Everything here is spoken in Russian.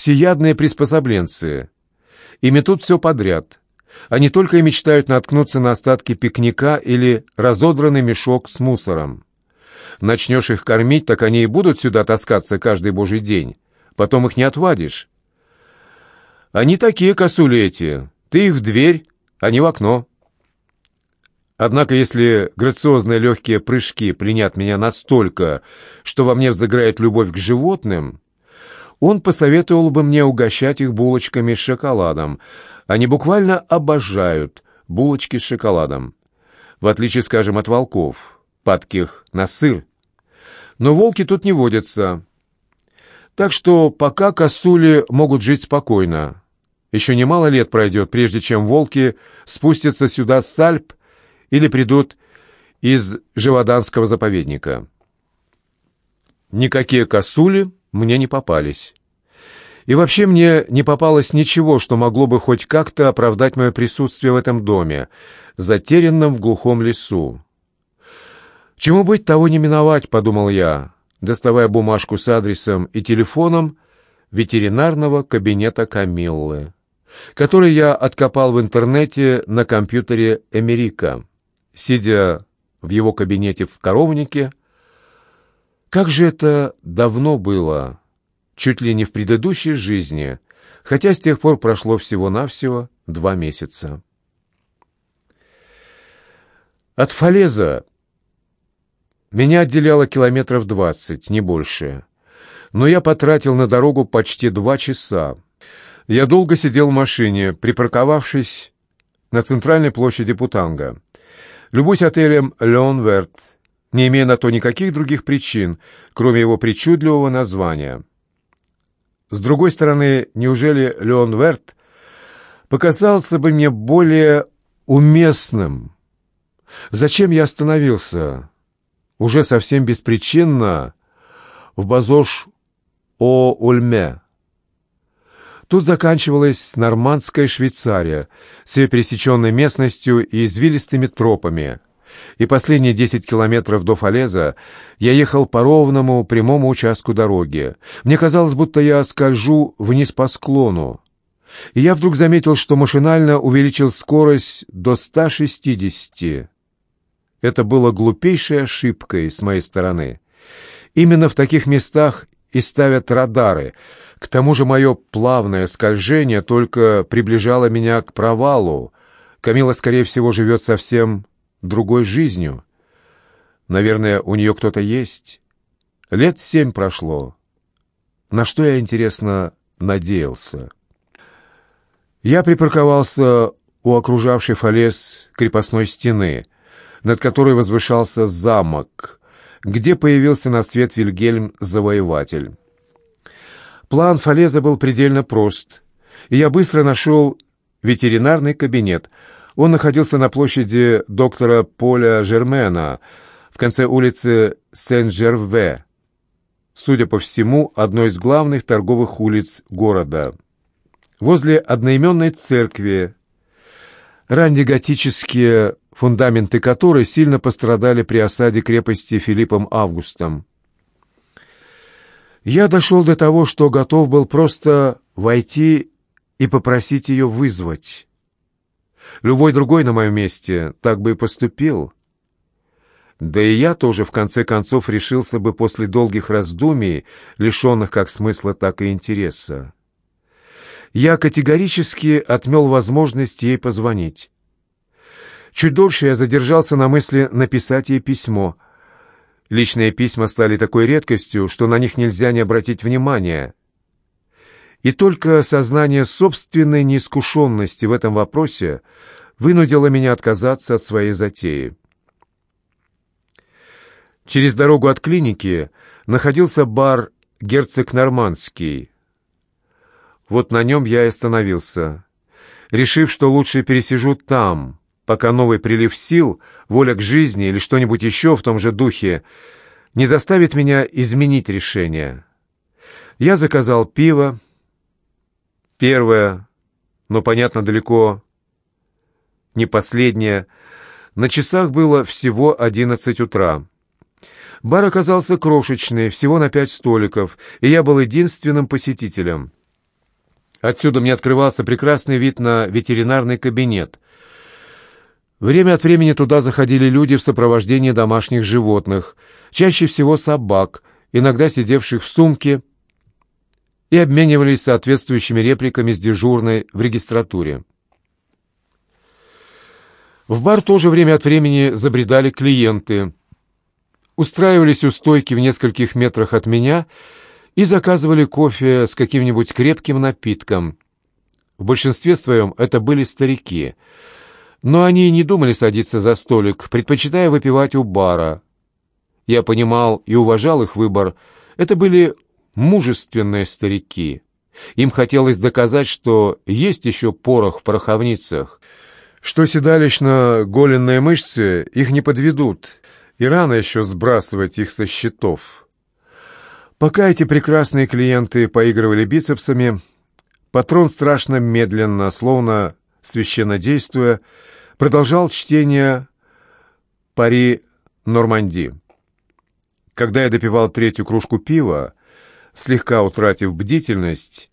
всеядные приспособленцы. И метут все подряд. Они только и мечтают наткнуться на остатки пикника или разодранный мешок с мусором. Начнешь их кормить, так они и будут сюда таскаться каждый божий день. Потом их не отвадишь. Они такие косули эти. Ты их в дверь, а не в окно. Однако, если грациозные легкие прыжки пленят меня настолько, что во мне взыграет любовь к животным, он посоветовал бы мне угощать их булочками с шоколадом. Они буквально обожают булочки с шоколадом. В отличие, скажем, от волков, падких на сыр. Но волки тут не водятся. Так что пока косули могут жить спокойно. Еще немало лет пройдет, прежде чем волки спустятся сюда с Альп или придут из Живоданского заповедника. Никакие косули мне не попались. И вообще мне не попалось ничего, что могло бы хоть как-то оправдать мое присутствие в этом доме, затерянном в глухом лесу. «Чему быть, того не миновать», — подумал я, доставая бумажку с адресом и телефоном ветеринарного кабинета Камиллы, который я откопал в интернете на компьютере Эмерика, сидя в его кабинете в коровнике. Как же это давно было! Чуть ли не в предыдущей жизни, хотя с тех пор прошло всего-навсего два месяца. От Фалеза меня отделяло километров двадцать, не больше. Но я потратил на дорогу почти два часа. Я долго сидел в машине, припарковавшись на центральной площади Путанга. Любуюсь отелем «Леон Верт», не имея на то никаких других причин, кроме его причудливого названия. С другой стороны, неужели Леон Верт показался бы мне более уместным? Зачем я остановился? Уже совсем беспричинно в Базош-о-Ульме. Тут заканчивалась нормандская Швейцария с ее пересеченной местностью и извилистыми тропами – и последние десять километров до Фалеза я ехал по ровному прямому участку дороги. Мне казалось, будто я скольжу вниз по склону. И я вдруг заметил, что машинально увеличил скорость до 160. Это было глупейшей ошибкой с моей стороны. Именно в таких местах и ставят радары. К тому же мое плавное скольжение только приближало меня к провалу. Камила, скорее всего, живет совсем другой жизнью. Наверное, у нее кто-то есть. Лет семь прошло. На что я, интересно, надеялся? Я припарковался у окружавшей Фалес крепостной стены, над которой возвышался замок, где появился на свет Вильгельм-завоеватель. План Фалеза был предельно прост, и я быстро нашел ветеринарный кабинет — он находился на площади доктора Поля Жермена в конце улицы Сен-Жерве, судя по всему, одной из главных торговых улиц города. Возле одноименной церкви, раннеготические фундаменты которой сильно пострадали при осаде крепости Филиппом Августом. Я дошел до того, что готов был просто войти и попросить ее вызвать. Любой другой на моем месте так бы и поступил. Да и я тоже, в конце концов, решился бы после долгих раздумий, лишенных как смысла, так и интереса. Я категорически отмел возможность ей позвонить. Чуть дольше я задержался на мысли написать ей письмо. Личные письма стали такой редкостью, что на них нельзя не обратить внимания. И только сознание собственной неискушенности в этом вопросе вынудило меня отказаться от своей затеи. Через дорогу от клиники находился бар «Герцог Нормандский». Вот на нем я и остановился, решив, что лучше пересижу там, пока новый прилив сил, воля к жизни или что-нибудь еще в том же духе не заставит меня изменить решение. Я заказал пиво, Первое, но, понятно, далеко не последнее. На часах было всего одиннадцать утра. Бар оказался крошечный, всего на пять столиков, и я был единственным посетителем. Отсюда мне открывался прекрасный вид на ветеринарный кабинет. Время от времени туда заходили люди в сопровождении домашних животных, чаще всего собак, иногда сидевших в сумке, и обменивались соответствующими репликами с дежурной в регистратуре. В бар тоже время от времени забредали клиенты. Устраивались у стойки в нескольких метрах от меня и заказывали кофе с каким-нибудь крепким напитком. В большинстве своем это были старики, но они не думали садиться за столик, предпочитая выпивать у бара. Я понимал и уважал их выбор. Это были мужественные старики. Им хотелось доказать, что есть еще порох в пороховницах, что седалищно голенные мышцы их не подведут, и рано еще сбрасывать их со счетов. Пока эти прекрасные клиенты поигрывали бицепсами, патрон страшно медленно, словно священно действуя, продолжал чтение «Пари Норманди». Когда я допивал третью кружку пива, слегка утратив бдительность,